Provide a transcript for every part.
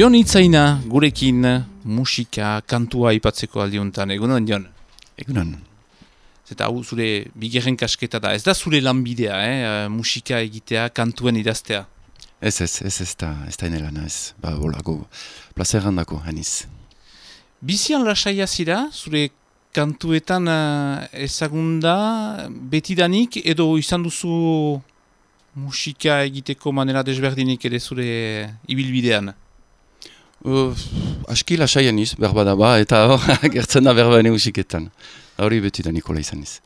Jon Itzaina, gurekin musika, kantua ipatzeko aldiuntan, egunon, Jon? Egunon. Eta hau zure bigerren kasketa da, ez da zure lanbidea, eh? musika egitea, kantuen idaztea? Ez ez, ez ez da, ez da inelana ez, ba, bolako, placer handako, haniz. Bizian lasaia zira, zure kantuetan uh, ezagunda, betidanik, edo izan duzu musika egiteko manera desberdinik ere zure ibilbidean? Uh, aski lasaian iz, berba da ba, eta hor, gertzen da berba musiketan. Hori beti da Nikola izan iz.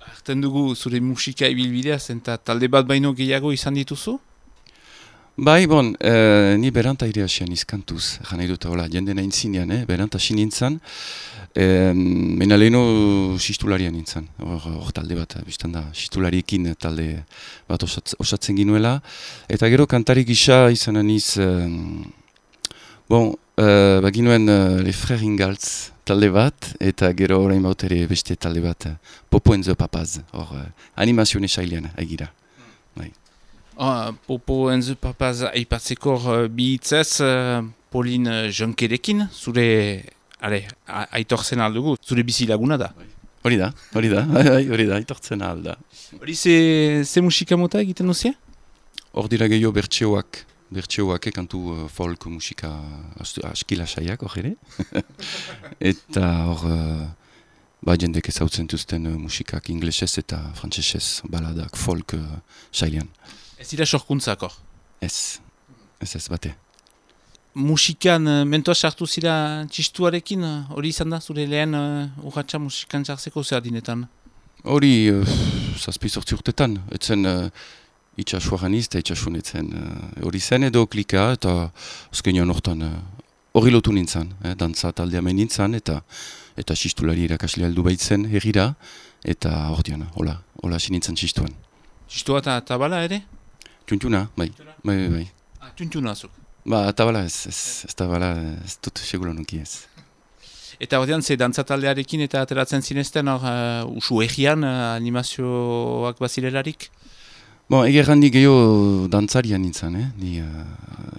Arten dugu zure musika ibilbidea, zenta talde bat baino gehiago izan dituzu? Bai, bon, eh, ni beranta ire asian izkantuz, jana dut, hola, jende nahin zinean, eh? beranta sin nintzen, eh, mena leheno sistularian nintzen, hor talde bat, biztan da, sistulariekin talde bat osatzen ginuela, eta gero kantari gisa izan aniz, eh, bon, eh, baginuen uh, Le Frère Ingaltz talde bat, eta gero orain baut ere beste talde bat, Popo and the Papaz, hor, uh, animazioen esailean, egira. Bai. Uh, popo enzu papaz aipatzeko uh, bi hitzez uh, Polin uh, Jonkerekin, zure, ale, aitortzen aldugu, zure bizi laguna da. Hori da, hori da, hori da, aitortzen alda. Hori ze, ze musika mota egiten duzia? Hor dira gehiago bertxeoak, bertxeoak kantu uh, folk musika askila saiak hor ere. eta hor, uh, ba jendek ezautzen duzten uh, musikak inglesez eta frantzesez baladak folk uh, sailean. Ez dira sorkuntzako? Ez, ez ez bate. Musikan, uh, mentoa sartu zira txistuarekin, hori izan da, zure lehen uh, urratxa musikan sartzeko zera dinetan? Hori, uh, zazpi sortzi urtetan, etzen uh, itxasuaran izta, itxasun etzen hori uh, zen edo klika eta azken hortan hori uh, lotu nintzen, eh, dantza taldea main nintzen eta eta txistulari irakaslea heldu baitzen herrira eta hor diana, hola, hola sinintzen txistuan. Txistua eta tabala ere? Tuntuna, bai. Bai, bai, bai. Ah, tuntuna azuk. Ba, tabala ez, ez, ez tabala ez dut seguro nuki ez. Eta ordean, ze dantzataldearekin eta ateratzen zinezten, hor, uh, usu egian uh, animazioak bazilelarik? Bon, egerran ni gehiago dantzarian nintzen, eh? Ni, uh,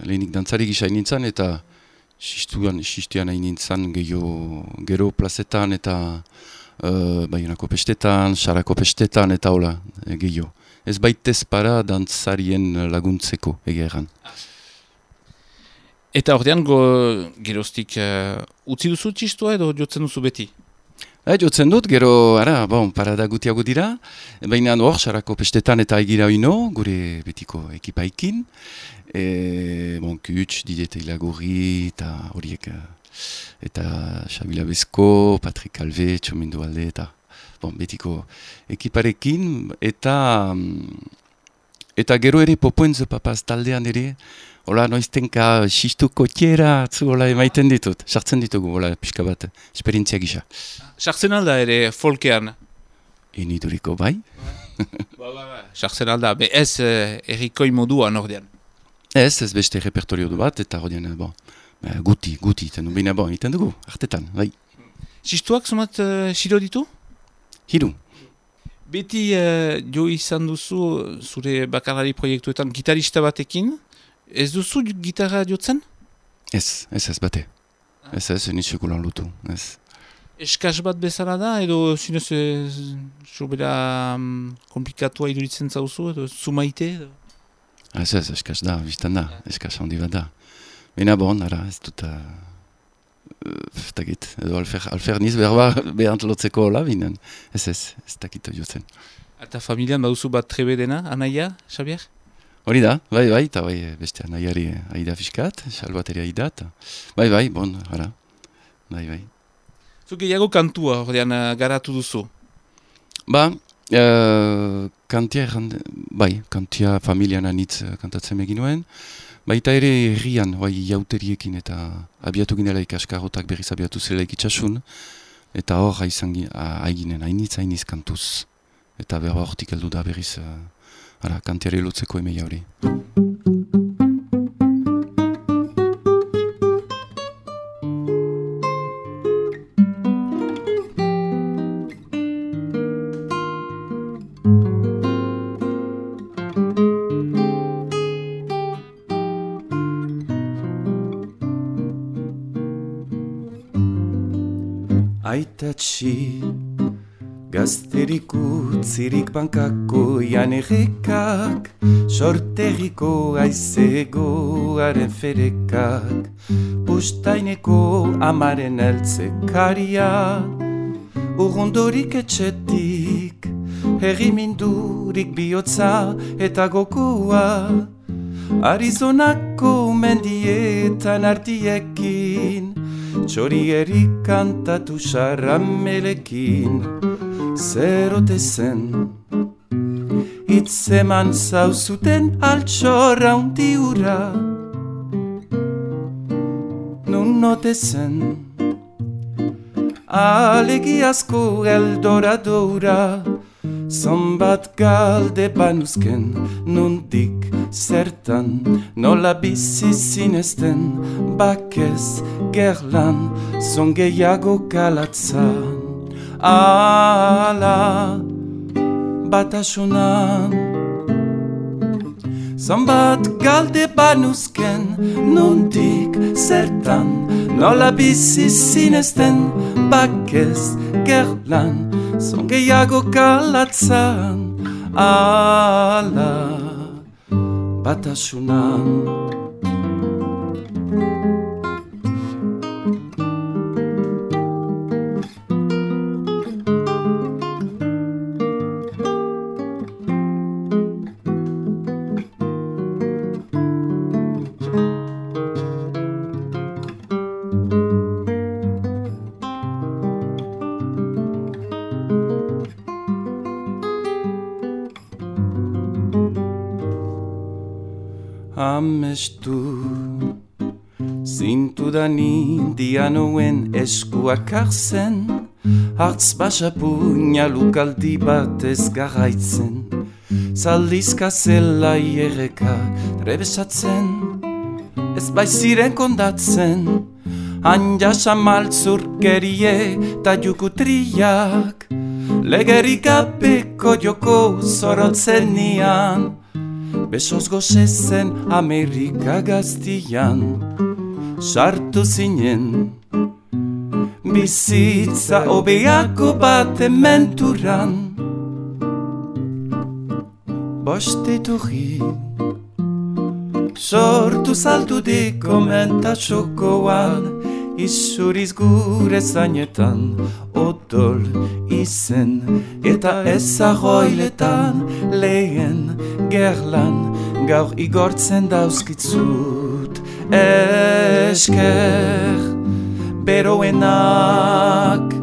lehenik dantzari gisa nintzen eta xistuan, xistuan hain nintzen gehiago gero plazetan eta uh, baionako pestetan, xarako pestetan eta hola, gehiago ez baitez para dantzarien laguntzeko egeran. Eta ordean go, geroztik uh, utzi duzu txistua edo jotzen duzu beti? E, jotzen dut, gero, ara, bon, parada gutiago dira, baina hor, sarako pestetan eta egira ino, gure betiko ekipaikin, e, bon, kuts, didete hilagorri, eta horiek, eta Xabila Bezko, Patrik Alve, Txomendu Alde, eta bon, betiko ekiparekin, eta eta gero ere popoenzo papaz taldean ere, hola noiztenka xistuko txera, zu hola emaiten ditut, sartzen ditugu, hola pixka bat, esperientzia gisa. Sartzen alda ere folkean? Eniduriko bai. ba, ba, ba. Sartzen alda, be ez eh, errikoi moduan ordean? Ez, ez beste repertorio du bat, eta ordean, bon, guti, guti, iten du, bon, iten dugu, artetan, bai. Xistuak somat uh, xiro ditu? Hiru. Beti uh, jo izan duzu zure bakarari proiektuetan gitarista batekin, ez duzu gitarra jotzen? Ez, ez ez bate. Ez ez, ez sekulan lutu, ez. Eskaz bat bezala da, edo zinez sobera um, komplikatua iduritzen zauzu, edo zumaite? Edo? Ez ez, eskaz da, biztan da, eskaz handi bat da. Bena bon, ara, ez dut... Uh... Ez dakit, edo alfer, alfer niz berba behant lotzeko hola binen. Ez ez, ez dakit jotzen. Eta familian baduzu bat trebe dena, anaia, Xabier? Hori da, bai, bai, eta bai, beste anaiari aida fiskat, salbateri aida, eta bai, bai, bon, ara, bai, bai. Zuk gehiago kantua, ordean, garatu duzu? Ba, uh, kantia, bai, kantia familian anitz kantatzen egin nuen, Baita ere herrian, bai, jauteriekin eta abiatu ginela ikaskarotak berriz abiatu zela ikitsasun, eta hor haizan haiginen, hainitz hainiz kantuz. Eta berba hortik heldu da berriz, uh, ara, kantiare lotzeko emei hori. Utzirik bankako janerrekak Sorterriko aizegoaren ferekak Pustaineko amaren eltzekaria. Urrundorik etxetik Herrimindurik bihotza eta gokoa Arizonako mendietan artiekin Txori kantatu xarramelekin zerote zen. Itzeman zauzuten altxorra undi ura. Nun note zen. Alegiazko eldoradora Zonbat galde banuzken Nundik zertan. Nola bizi zinezten Bakez gerlan Zongeiago kalatzan ala batasunan. Zonbat galde banuzken nuntik zertan Nola bizi zinezten bakez gerlan Zongeiago kalatzan. Ala batasunan amestu Zintu da dianoen eskuak hartzen Hartz basapu lukaldi bat ez garaitzen Zaldizka zela ierreka trebesatzen. Ez baiziren kondatzen. Anja samaltzur gerie ta jukutriak Legerik apeko joko zorotzen nian Besoz gozezen Amerika gaztian Sartu zinen. Bizitza obeako bat ementuran Bostetu hi Sortu saltu di komenta txokoan gure zainetan Odol izen eta ezagoiletan Lehen gerlan gaur igortzen dauzkitzut Esker. Beroenak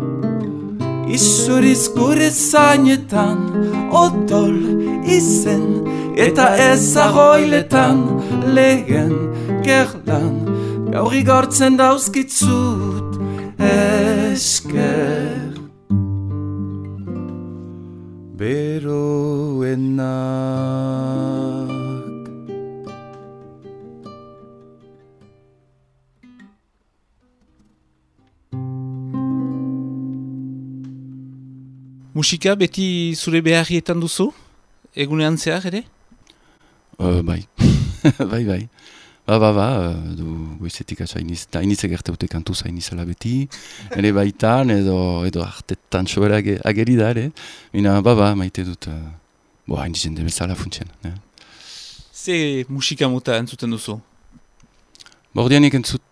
Isuriz gure zainetan Odol izen eta ezagoiletan Lehen gerlan gaur igortzen dauzkitzut Esker beroenak Musika beti zure beharrietan duzu? Egunean zehar ere? Uh, bai, bai, bai. Ba, ba, ba, du goizetik atxa iniz, da iniz egerte kantu zainizela beti, ere baitan, edo, edo artetan sobera ageri da, ere. Mina, ba, ba, maite dut, uh, bo, hain dizen debeltzala funtzen. Eh? Ze musika muta entzuten duzu? Bordianik entzut,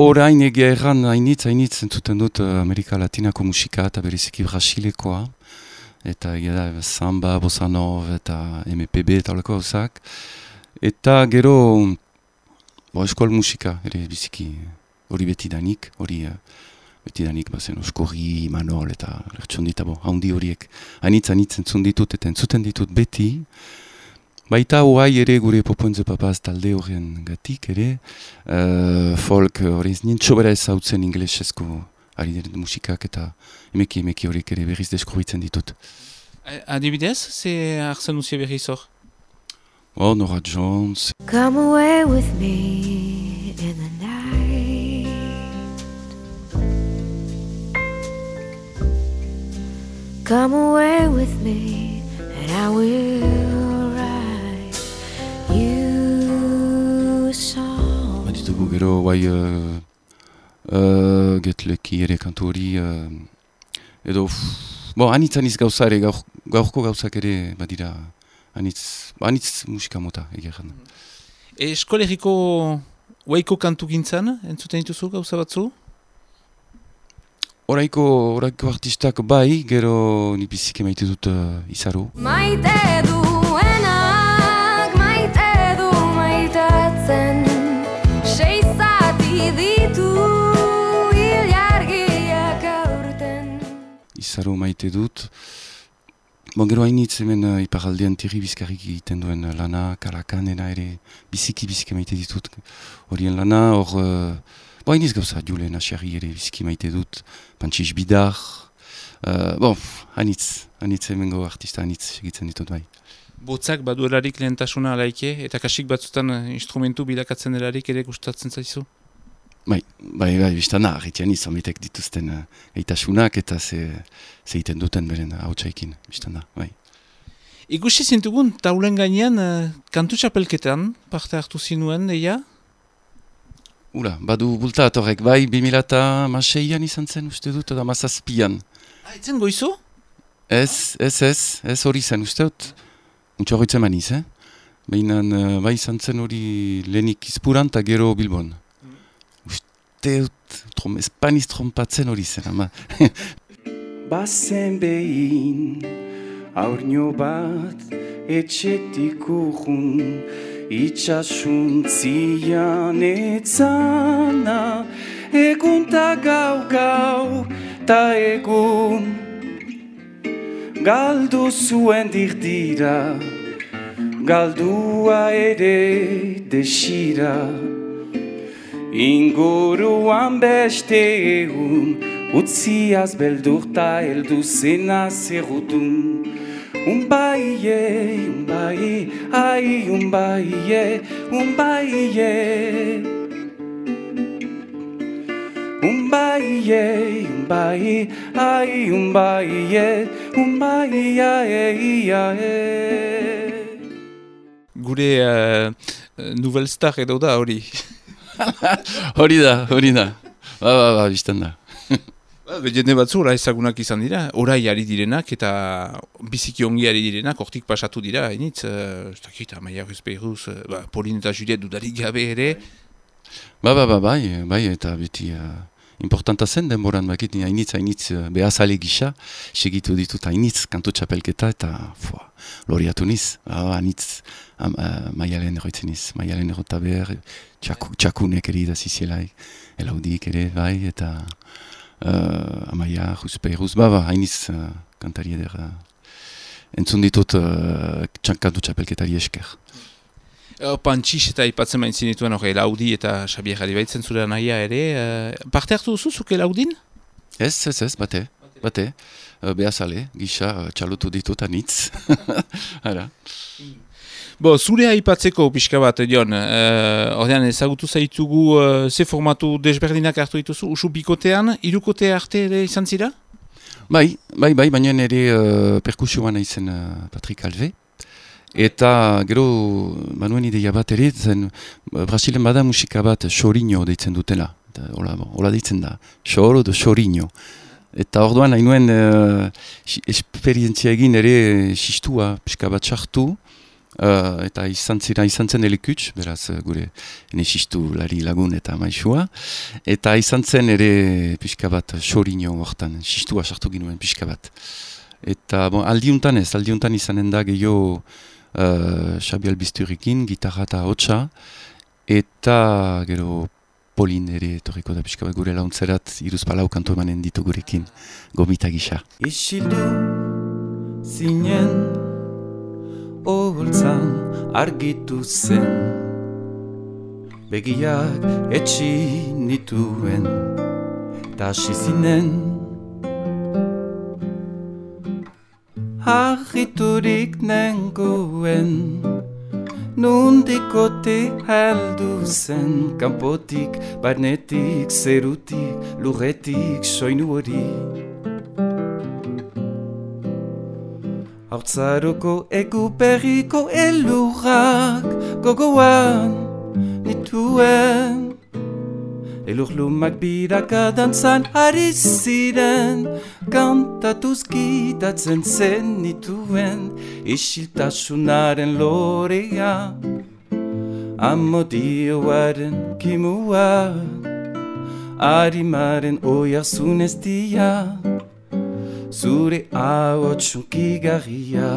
Orain egia erran hainitz, hainitz entzuten dut uh, Amerika Latinako musika eta beriziki Brasilekoa. Eta egia da, samba, bossa eta MPB eta olako hausak. Eta gero, bo, eskol musika, ere biziki hori beti danik, hori uh, beti bazen oskorri, manol eta lertxondita, bo, haundi horiek. Hainitz, hainitz entzun ditut eta entzuten ditut beti. Baita hoai ere gure popoenze papaz talde horren gatik ere, uh, folk horrez nintxo bera ez hautzen inglesezko ari dira musikak eta emeki emeki horiek ere berriz deskrubitzen ditut. Adibidez, ze hartzen usia berriz hor? Oh, Nora Jones. Come away with me in the night. Come away with me and I will ditugu gero bai uh, uh, getleki ere kantu hori, uh, edo, pff, bo, anitz anitz gauza ere, gaur, gaurko gauzak ere, badira, anitz, anitz musika mota, egia jan. E, eskolegiko waiko kantu gintzan, entzuten dituzu gauza batzu? Oraiko, oraiko artistak bai, gero ni biziki maite dut uh, izaro. Maite duenak, maite du maitatzen Sei zati ditu ilargiak aurten Izaro maite dut. Bon, gero hainitz hemen uh, iparaldean tiri bizkarrik egiten duen uh, lana, karakanena ere biziki biziki maite ditut. Horien lana, hor, uh, bo hainitz gauza, Julen Asiari ere biziki maite dut, Pantsiz Bidar, uh, bon, hainitz, hainitz hemengo artista hainitz segitzen ditut bai. Botzak baduelarik lehentasuna alaike, eta kasik batzutan eh, instrumentu bilakatzen delarik ere gustatzen zaizu? Bai, bai, bai, biztana, arretian izometek dituzten uh, eitasunak eta ze, ze iten duten beren hautsaikin, biztana, bai. Ikusi zintugun, taulen gainean, uh, kantu txapelketan, parte hartu zinuen, deia? Ura, badu bulta atorrek, bai, 2006an izan zen uste dut, eta mazazpian. Ah, etzen goizu? Ez, ez, ez, ez hori zen uste dut, untxo horretzen maniz, eh? Baina, uh, bai izan zen hori lehenik izpuran eta gero Bilbon. Uste trom, espaniz trompatzen hori zen, ama. Bazen behin aurño bat etxetik urrun itxasuntzian etzana egun ta gau gau ta egun galdu zuen dirdira galdua ere desira Inguruan beste egun, utziaz beldurta heldu zena zerrutun. Unbaie, unbaie, ai, unbaie, unbaie. Unbaie, unbaie, ai, unbaie, unbaie, ai, ai. Gure uh, Nouvelle Star edo da hori. hori da, hori da. Ba, ba, ba, biztan da. Ba, Jende batzu ora ezagunak izan dira, orai ari direnak eta biziki ongi ari direnak, hortik pasatu dira, hainitz, uh, ez dakit, amaia Ruzpeiruz, uh, ba, Pauline eta Juliet dudarik gabe ere, Ba, ba, ba, bai, bai, eta beti uh, importanta zen denboran bakit, ni hainitz, hainitz uh, behazale gisa, segitu ditut hainitz kantu txapelketa eta fua, loriatu niz, hainitz am, uh, maialen erroitzen niz, maialen errota behar, txaku, txakunek ere da elaudik ere, bai, eta uh, amaia, juspeiruz, ba, ba, hainitz uh, kantari eder, uh, entzun ditut uh, kantu txapelketari esker. Uh, Pantxix eta ipatzen main zinituen hori Elaudi eta Xabier Gari baitzen zure anaia ere. Uh, parte hartu duzu zuke Elaudin? Ez, ez, ez, bate, bate. Uh, behazale, gisa, uh, txalotu ditut anitz. Bo, zure aipatzeko pixka bat, Jon, uh, ordean ezagutu zaitugu uh, ze formatu desberdinak hartu dituzu, usu bikotean, irukote arte ere izan zira? Bai, bai, bai, baina nire uh, perkusioan izen uh, Patrick Alve. Eta gero, manuen ideia bat ere, zen, uh, Brasilen bada musika bat Chorinho deitzen dutela. Eta, Hola, hola deitzen da, Choro de Chorinho. Eta orduan nahi nuen uh, esperientzia egin ere sistua pixka bat sartu, uh, eta izan zira izan zen elekuts, beraz gure ene sistu lari lagun eta maisua, eta izan zen ere pixka bat Chorinho hortan, sistua sartu ginuen pixka bat. Eta bon, aldiuntan ez, aldiuntan izanen da gehiago uh, Xabi Albizturikin, gitarra eta hotxa, eta gero Polin ere etorriko da pixka gure launtzerat iruz palau kantu emanen ditu gurekin gomita gisa. Isildu zinen Oholtzan argitu zen Begiak etxi nituen Ta hasi zinen Argiturik nengoen. Nundikote heldu zen. Kanpotik, barnetik, zerutik, lurretik, soinu hori. Haurtzaroko egu berriko elurrak gogoan nituen Elurlumak biraka dantzan ari ziren Kantatuz gitatzen zen nituen Isiltasunaren lorea Amodioaren kimua Arimaren oiazun ez dia Zure hau txunkigarria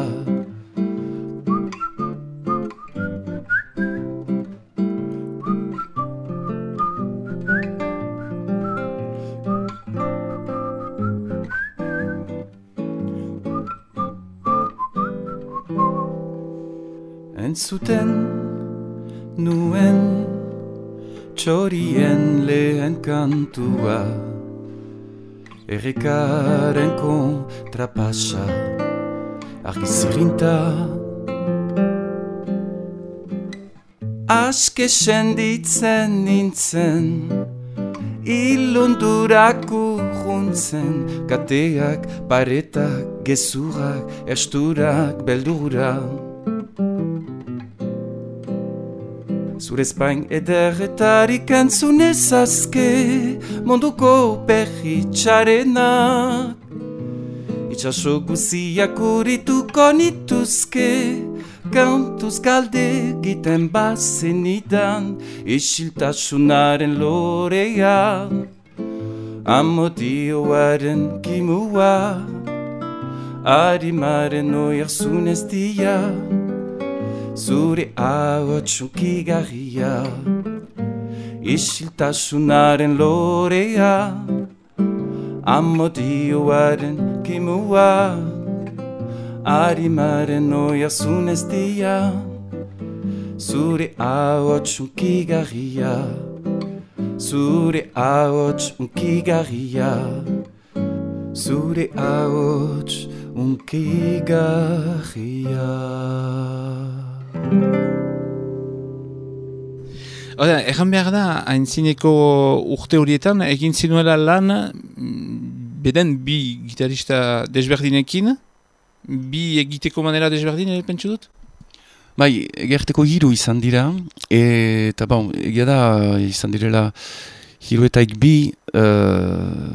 Entzuten nuen txorien lehen kantua. Errekaren kontrapasa argizirinta Aske senditzen nintzen Ilundurak urruntzen. Kateak, paretak, gezurak, esturak, beldurak Zure espain ederretarik entzun ezazke Munduko perri txarenak Itxaso guziak urituko nituzke Kantuz galde egiten bazen idan Isiltasunaren lorea Amodioaren kimua Arimaren oiarzun ez diak zure ahots unkigarria Isiltasunaren lorea Amodioaren kimua Arimaren oiazun ez dia. Zure ahots unkigarria Zure ahots unkigarria Zure ahots unkigarria Oda, erran behar da, haintzineko urte horietan, egin zinuela lan, mm, beden bi gitarista desberdinekin, bi egiteko manera desberdin, ere pentsu dut? Bai, egerteko hiru izan dira, eta bon, egia da izan direla hiruetaik bi, uh,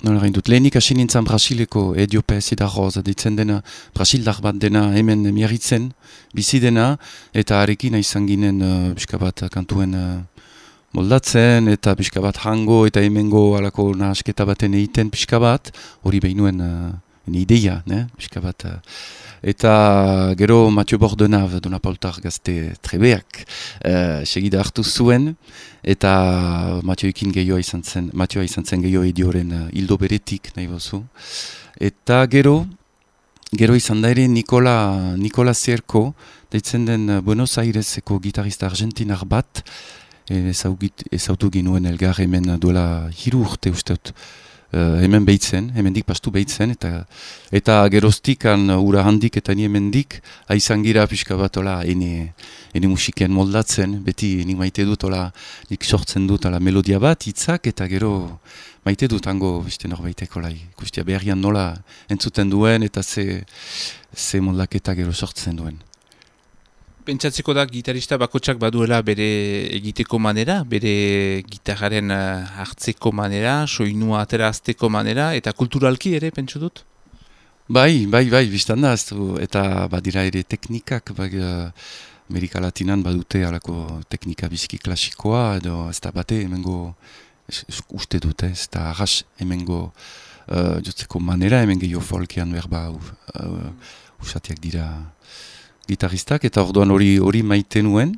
Nola dut, lehenik hasi nintzen Brasileko Ediope Zidarroz, ditzen dena, Brasildar bat dena hemen miarritzen, bizi dena, eta arekin izan ginen uh, bat kantuen uh, moldatzen, eta pixka bat hango eta hemengo alako nahasketa baten egiten pixka bat, hori behinuen uh, ideia, ne? Uh, Eta gero Mathieu Bordenav, Dona Paultar gazte trebeak, uh, segida hartu zuen, eta Mathieu ikin gehioa izan zen, Mathieu izan zen gehioa idioren hildo beretik, nahi bozu. Eta gero, gero izan da ere Nikola, Nikola Zerko, deitzen den uh, Buenos Aireseko gitarista argentinar bat, ezautu ginuen elgar hemen duela hiru urte usteut, uh, hemen behitzen, hemen dik pastu behitzen, eta eta geroztikan ura handik eta ni hemen dik, haizan gira pixka bat ola, ene, ene musiken moldatzen, beti nik maite dut ola, nik sortzen dut ola melodia bat, hitzak eta gero maite dut hango, beste norbaiteko lai, ikustia beharrian nola entzuten duen, eta ze, ze moldaketa gero sortzen duen. Pentsatzeko da gitarista bakotsak baduela bere egiteko manera, bere gitarraren uh, hartzeko manera, soinua aterazteko manera, eta kulturalki ere, pentsu dut? Bai, bai, bai, biztan da, eta badira ere teknikak, bai, uh, Amerika Latinan badute alako teknika biziki klasikoa, edo ez da bate hemengo uste dute, ez da arras hemengo uh, jotzeko manera, hemen gehiago folkian berba uh, usatiak dira gitaristak eta orduan hori hori maite nuen.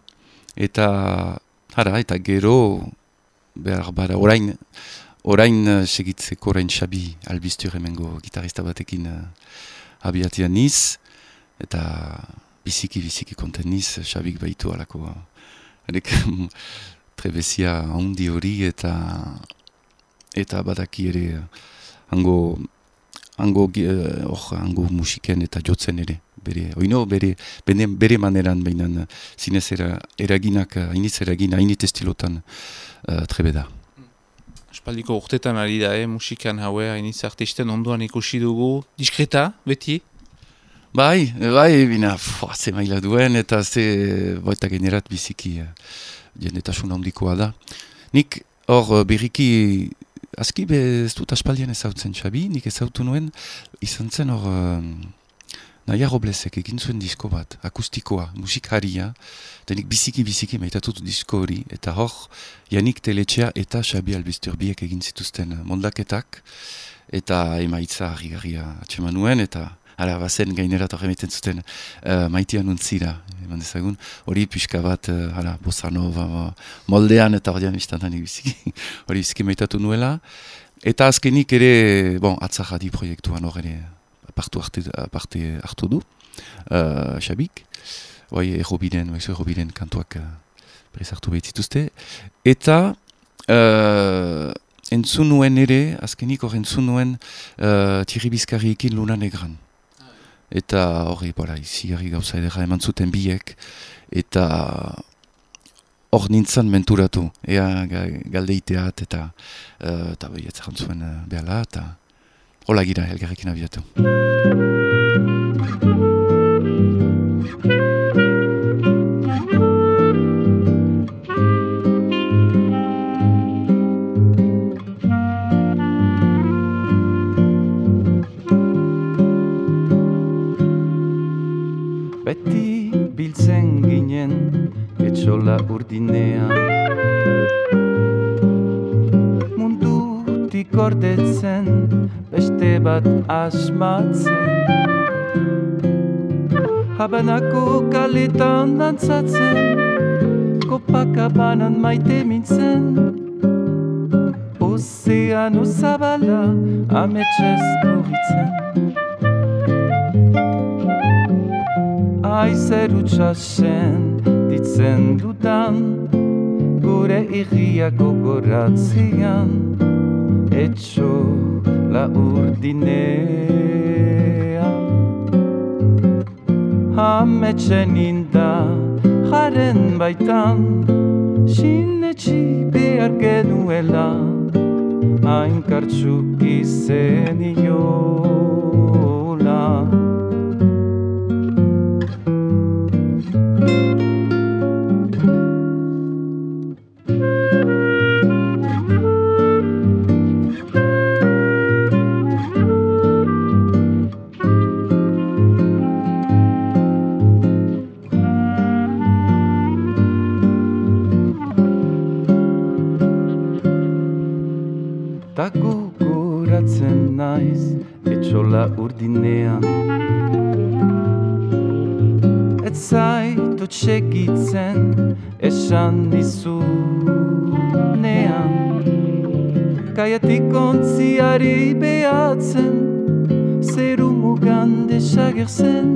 Eta hara eta gero behar bara orain orain uh, segitzeko orain xabi albiztur hemengo gitarista batekin uh, abiatian niz. Eta biziki biziki konten niz xabik baitu alako arek trebezia handi hori eta eta badaki ere hango hango, uh, hango musiken eta jotzen ere bere, oino, bere, bere, bere maneran behinan zinez era, eraginak, hainitz eragin, hainit estilotan uh, trebe da. Espaldiko urtetan ari da, eh, musikan haue, hainitz artisten onduan ikusi dugu, diskreta, beti? Bai, bai, bina, foa, ze maila duen, eta ze, baita generat biziki, uh, jendetasun handikoa da. Nik, hor eh, berriki, azki be ez dut aspaldian ezautzen Xabi, nik ezautu nuen, izan zen hor, um, Naia Roblesek egin zuen disko bat, akustikoa, musikaria, denik biziki-biziki maitatut disko hori, eta hor, Janik Teletxea eta Xabi Albizturbiek egin zituzten mondaketak, eta emaitza harri-garria atxeman nuen, eta ara, bazen gainera torre emiten zuten uh, maitia nuntzira, eman dezagun, hori pixka bat, uh, ara, bosanova, moldean, eta hori instantanik biziki, hori biziki maitatu nuela, eta azkenik ere, bon, atzahadi proiektuan hor ere, partu arte, parte hartu du, uh, Xabik, bai, errobiren, bai, errobiren kantuak uh, berez hartu behitzituzte, eta uh, entzun nuen ere, azkenik hor entzun nuen uh, Thierry Bizkarriekin Luna Negran. Eta hori, bora, izi gauza edera eman zuten biek, eta hor nintzen menturatu, ea galdeiteat, eta uh, eta bai, zuen uh, behala, eta Hola gira, elgarrekin abiatu. Bat asmatzen Habanako kaletan dantzatzen. Kopakabanan maite mintzen. Ozeano zabala ametxez muritzen Aizeru txasen ditzen dudan. Gure irriako goratzean Etxo la urdinean Hametxen inda jaren baitan Sinetxi behar genuela Hain kartxuk izen iola Kaiatik ontziari behatzen zeru mugan desagertzen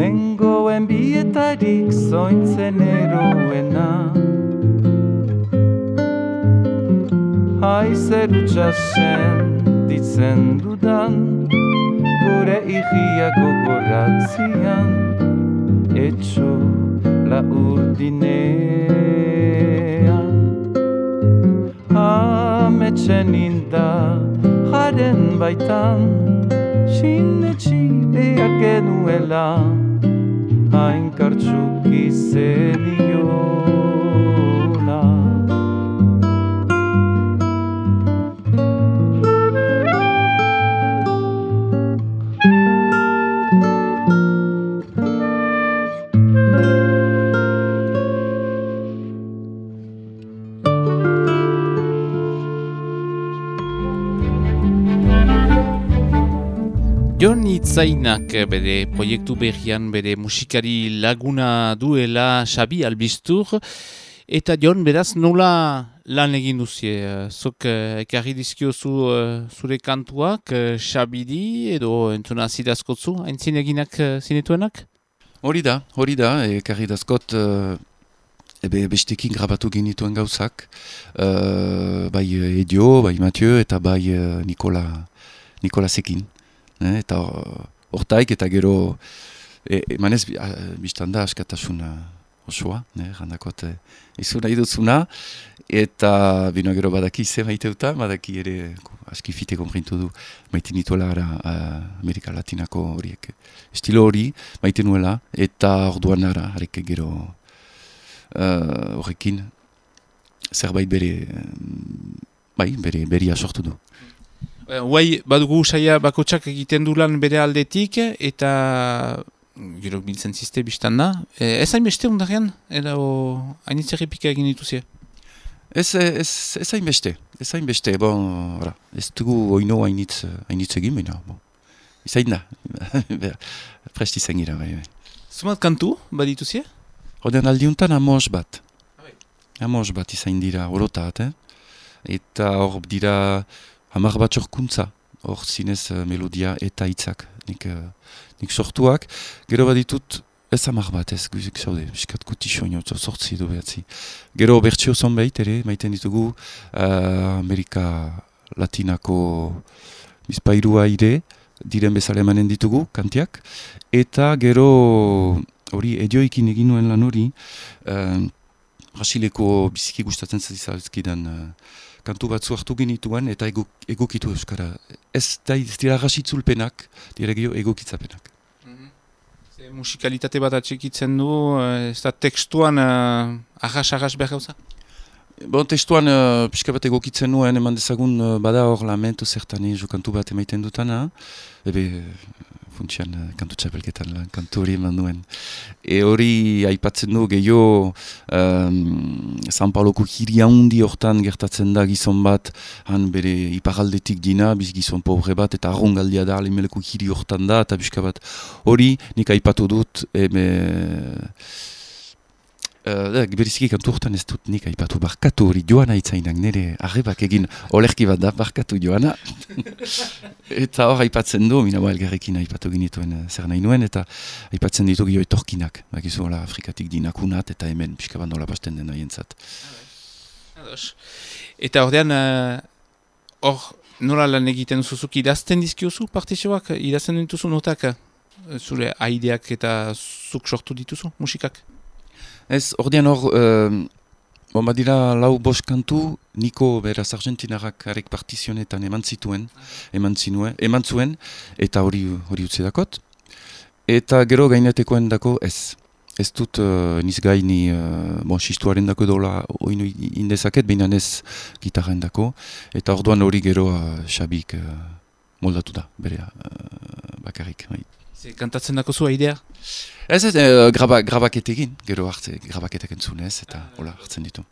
Nengoen bietarik zointzen eroena. Haizeru txasen ditzen dudan Gure ihiako goratzian Etxo la urdinean Ametxen inda jaren baitan Sinetxi behar genuela Hain kartxuk izeniola Jon Itzainak bere proiektu berrian bere musikari laguna duela Xabi Albiztur eta Jon beraz nola lan egin duzie zok eh, ekarri dizkiozu eh, zure kantuak eh, Xabidi edo entzuna zidazkotzu haintzin eginak eh, zinetuenak? Hori da, hori da, ekarri dazkot, uh, ebe bestekin grabatu genituen gauzak, uh, bai Edio, bai Mathieu eta bai uh, Nikola, Nikola Sekin. Eh, eta hortaik eta gero, e, emanez biztan da askatasun uh, osoa, ne, randakot uh, izuna iduzuna, eta bino gero badaki ze maiteuta, badaki ere aski fite konprintu du maite nituela ara uh, Amerika Latinako horiek. Estilo hori maite nuela, eta orduan ara harek gero horrekin zerbait bere, eh, bai, bere beria sortu du. Eh, Guai, badugu saia bakotsak egiten du lan bere aldetik, eta gero biltzen ziste biztan da. Eh, ez hain beste undarrean, edo hainitzerrepika egin dituzia? Ez, ez, ez hainbeste, ez hainbeste, bon, ora, ez dugu oino hainitz, hainitz egin, baina, bon. Izain da, presti izan gira, bai, bai. Zumat kantu, badituzia? Oden aldiuntan amos bat. Amos bat izain dira, orotat, eh? Eta hor dira hamar bat sorkuntza, hor zinez eh, melodia eta hitzak nik, eh, nik sortuak. Gero baditut ez hamar bat ez, guzik zaude, biskat kutixo inotzo, sortzi du behatzi. Gero bertxio zonbait ere, maiten ditugu eh, Amerika Latinako bizpairua ire, diren bezala emanen ditugu, kantiak. Eta gero hori edioekin egin nuen lan hori, uh, Brasileko biziki gustatzen zizalzkidan uh, kantu batzu hartu genituen eta ego, egokitu euskara. Ez da ez dira rasitzulpenak, dira gehiago egokitzapenak. Ze musikalitate bat atxekitzen du, eh, ez da tekstuan uh, ahas-ahas behar gauza? Bon, testuan uh, pixka bat egokitzen nuen, eman dezagun uh, bada hor lamento zertan jo kantu bat emaiten dutana. Ebe, funtsian uh, kantu txapelketan lan, kantu hori eman nuen. E hori aipatzen du gehiago um, San Pauloko hiri handi hortan gertatzen da gizon bat han bere iparaldetik dina, biz gizon pobre bat eta arrongaldia da alemeleko hiri hortan da eta pixka bat hori nik aipatu dut ebe, Uh, beriziki kantu hortan ez dut nik aipatu. Barkatu hori joana itzainak nire arrebak egin olerki bat da barkatu joana. Eta hor aipatzen du mina elgarrekin aipatu ginituen uh, zer nahi nuen eta aipatzen ditu gio etorkinak. Bakizu hola Afrikatik dinakunat eta hemen pixka bat nola basten den nahientzat Ados. Eta ordean, eh, hor nola lan egiten zuzuk idazten dizkiozu partizioak, idazten dituzu notak, eh, zure aideak eta zuk sortu dituzu musikak? Ez, ordean hor, uh, bon, badira lau bost kantu, Niko beraz Argentinarrak arek partizionetan eman zituen, eman, zinue, eman zuen, eta hori hori utzi dakot. Eta gero gainetekoen dako ez. Ez dut uh, niz gaini, uh, bon, sistuaren dako dola oinu indezaket, baina ez gitarren dako. Eta orduan hori gero uh, xabik uh, moldatu da, bere uh, bakarrik. Bai. Ze kantatzen dako zua idea? Ez ez, uh, graba, grabaketekin, gero hartze, grabaketek entzunez, eta hola hartzen ditu.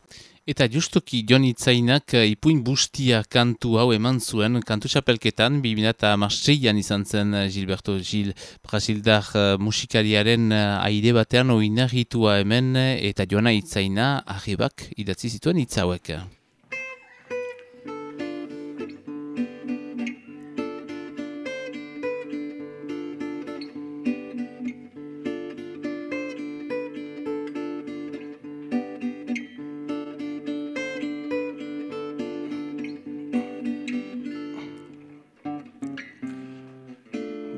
Eta justuki Jon Itzainak eh, ipuin bustia kantu hau eman zuen kantu txapelketan 2006an izan zen eh, Gilberto Gil Brasildar musikariaren aire batean oinarritua hemen eta Joana Itzaina arribak idatzi zituen hitz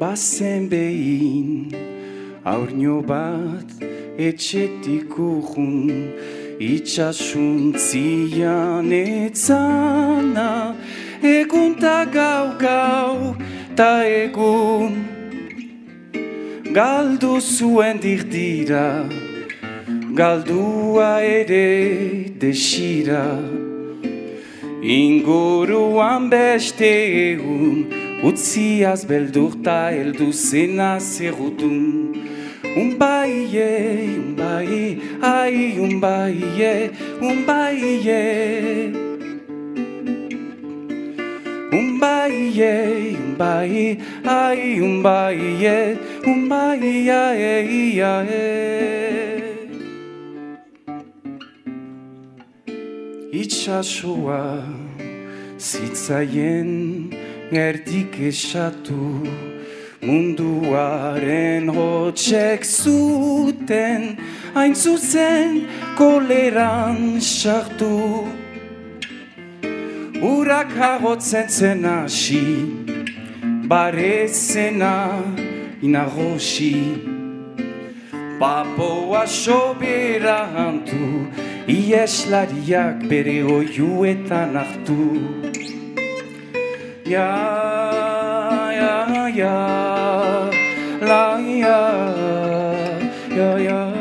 Bazen behin aurño bat etxetik urrun itxasuntzian etzana egun ta gau gau ta egun. Galdu zuen dirdira galdua ere desira. Inguruan beste egun Utziaz beldurta heldu zena zerrutun Unbaie, unbaie, ai, unbaie, unbaie Unbaie, unbaie, ai, unbaie, unbaie, ai, ai Itxasua zitzaien erdik esatu munduaren hotxek zuten hain zuzen koleran sartu. Urak hagotzen zen hasi barezena inagosi. Papoa sobera hantu ieslariak bere oiuetan hartu Ya ya ya. Langia ya ya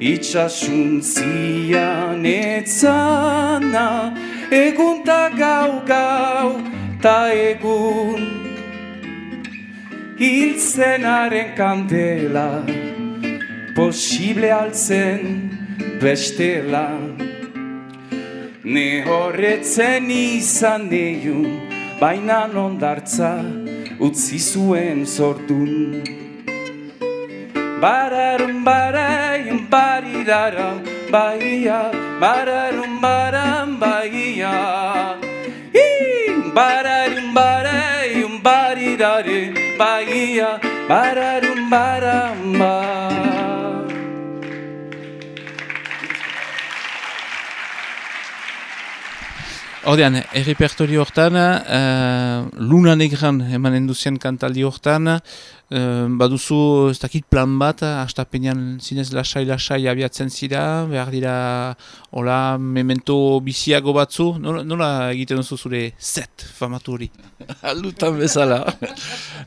Itxasuntzian etzana Egun ta gau gau ta egun Hilzenaren kandela Posible altzen bestela Ne horretzen izan neiun baina ondartza utzi zuen zordun. Bararum baraiun baridara baia, bararum baram baia. Bararum baraiun baridare baia, bararum baram baia. Ordean, errepertorio hortan, uh, Luna Negran emanen duzien kantaldi hortan, uh, baduzu ez dakit plan bat, hastapenean zinez lasai-lasai abiatzen zira, behar dira, hola, memento biziago batzu, nola, nola egiten duzu zure set famatu hori? Alutan bezala.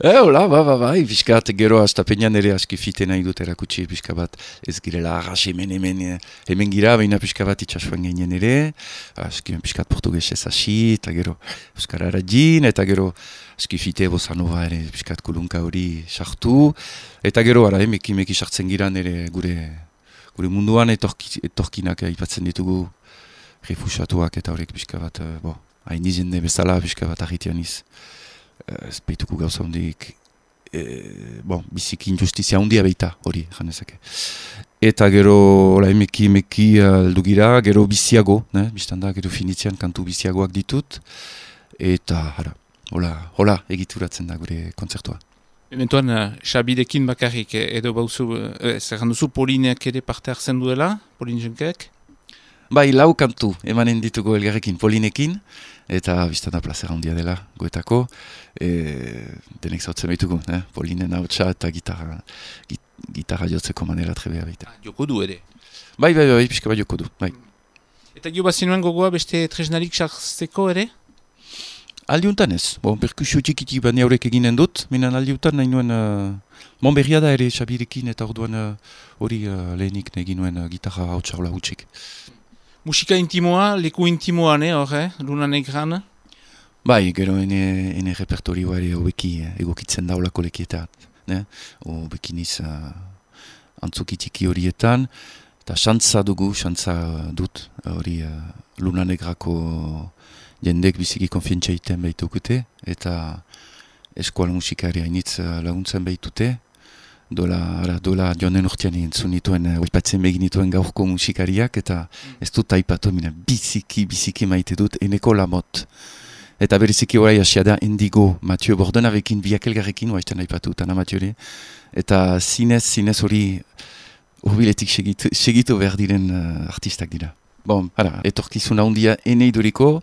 e, hola, ba, ba, ba, bizkat, gero hastapenean ere aski fite nahi dut erakutsi, bizka bat, ez girela arras hemen, hemen, hemen gira, baina bizka bat itxasuan ginen ere, aski bizkat portugesez hasi, eta gero Euskarara jin, eta gero aski fite bozanova ere bizkat kulunka hori sartu, eta gero ara, emeki, emeki sartzen gira ere gure, gure munduan etorki, etorkinak aipatzen ditugu refusatuak eta horiek bizka bat, uh, bo, hain izende bezala bizka bat ahitian iz. Ez behituko gauza hondik, e, bon, biziki injustizia handia beita hori, janezake. Eta gero, hola, emeki, emeki aldu gero biziago, ne? biztanda, gero finitzean kantu biziagoak ditut. Eta, hara, hola, hola, egituratzen da gure kontzertua. Ementuan, uh, Xabidekin bakarrik eh, edo bauzu, uh, zer duzu Polineak ere parte hartzen duela, Polin Junkek? Bai, lau kantu emanen ditugu elgarrekin Polinekin, eta biztanda plazera handia dela goetako. E, denek zautzen behitugu, eh? Polinen hau eta gitarra, git, gitarra jotzeko manera trebea baita. Joko du ere. Bai, bai, bai, pixka bai joko du, bai. Eta gio bazinuen gogoa beste tresnarik sartzeko ere? Aldiuntan ez, bon, perkusio txikitik bani haurek eginen dut, minan aldiuntan nahi nuen, uh, mon berria da ere Xabirekin eta orduan uh, hori uh, lehenik nahi nuen uh, gitarra hau txarla hutsik. Musika intimoa, leku intimoa, ne, hor, eh? Luna Negran? Bai, gero ene, ene repertorioa ere hobeki eh, egokitzen daulako lekietat, ne? Hobeki niz uh, antzukitiki horietan, eta xantza dugu, xantza dut, hori uh, Luna Negrako jendek biziki konfientzia iten behitukute, eta eskual musikari hainitz uh, laguntzen behitute, dola, ara, dola joanen urtean entzun nituen, oipatzen begin nituen gaurko musikariak, eta ez dut aipatu, mina, biziki, biziki maite dut, eneko lamot. Eta bereziki horai hasia da Indigo, Mathieu Bordenarekin, biakelgarrekin, oaizten aipatu, Tana Mathieu eta zinez, zinez hori urbiletik segitu, segitu behar diren uh, artistak dira. Bon, ara, etorkizuna handia enei duriko,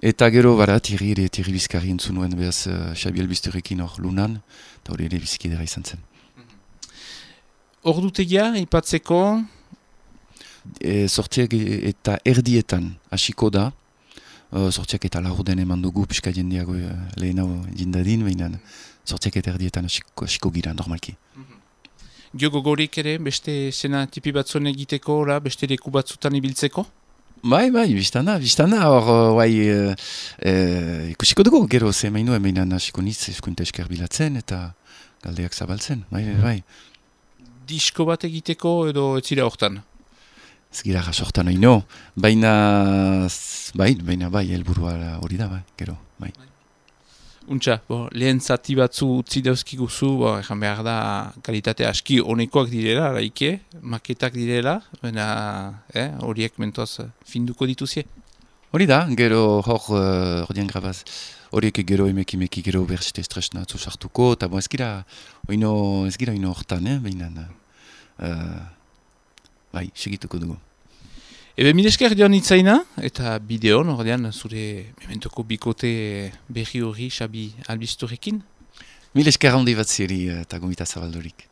eta gero, bara, tiri ere, tiri bizkarri entzun nuen behaz uh, Xabiel Bizturekin hor lunan, eta hori ere bizikidera izan zen. Ordutegia, ipatzeko, E, sortziak eta erdietan hasiko da, uh, sortziak eta laurden eman dugu pixka jendeago uh, lehen hau jindadin, baina sortziak eta erdietan hasiko, hasiko gira, normalki. gio gogorik ere, beste zena tipi batzuen egiteko, ora, beste leku batzutan ibiltzeko? Bai, bai, biztana, biztana, hor, bai, uh, uh, ikusiko dugu, gero ze mainu emainan hasiko niz eskuinta esker bilatzen eta galdeak zabaltzen, bai, bai, bai. Disko bat egiteko edo ez zira hortan? Ez gira jasortan oino, baina, bai, baina bai, helburua hori da, bai, gero, bai. Untxa, bo, lehen zati batzu utzi dauzkiguzu, bo, ezan behar da, kalitate aski honekoak direla, laike, maketak direla, baina, eh, horiek mentoaz eh, finduko dituzie. Hori da, gero hor, uh, grabaz, horiek gero emeki meki gero berzite estresna atzu sartuko, eta bo ez gira, oino, ez gira oino hortan, eh, baina, uh, bai, segituko dugu. Ebe, milesker joan itzaina, eta bideon, ordean, zure mementoko bikote berri hori, Xabi Albizturekin. Mil esker handi bat ziri uh, eta gomita zabaldurik.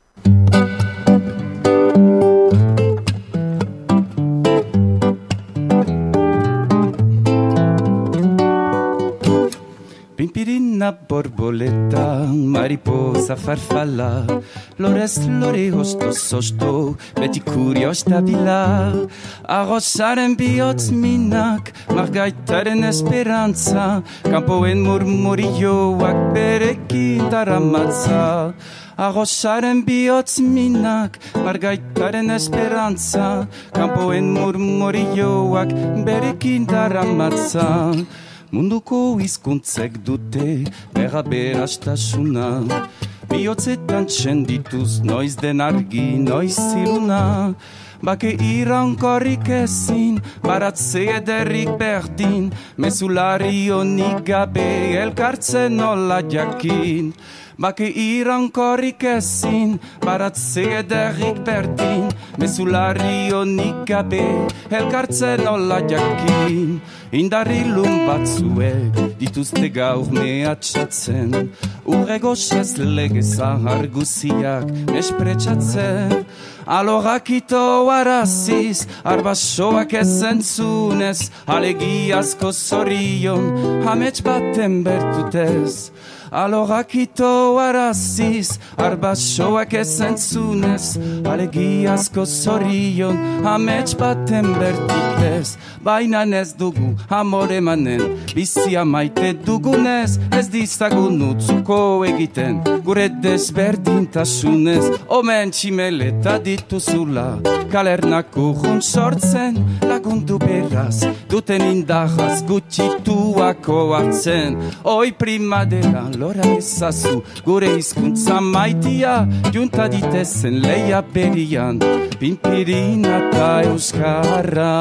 Pimpirin una borboleta, mariposa farfalla, lorez lore hosto zosto, beti kurios da bila. Arrosaren bihotz minak, margaitaren esperantza, kanpoen murmurioak berekin daramatza. Arrosaren bihotz minak, margaitaren esperantza, kanpoen murmurioak berekin daramatza. Munduko hizkuntzek dute berra berastasuna Biotzetan txendituz noiz den argi, noiz ziluna Bake irankorrik ezin, baratze ederrik berdin. Mesulari honik gabe elkartzen nola jakin Bake irankorrik ezin, baratze ederrik berdin Mesulari honik gabe elkartzen nola jakin. Indarri lun batzuek dituzte gaur mehatxatzen. Urrego xez lege zahar guziak mespretxatzen Alorak ito araziz, arbasoak ezentzunez Alegiazko zorion, hamets baten bertutez Alorak ito araziz, arbasoak ezentzunez Alegiazko zorion, hamets baten bertutez Baina ez dugu amore manen, bizia maite dugunez Ez dizagun utzuko egiten, gure desberdintasunez Omen tximeleta dituzula, kalernak urrun sortzen Lagundu beraz, duten indarraz gutxituako hartzen Oi primadera lora ezazu, gure hizkuntza maitia Junta ditezen leia berian, pimpirina eta euskarra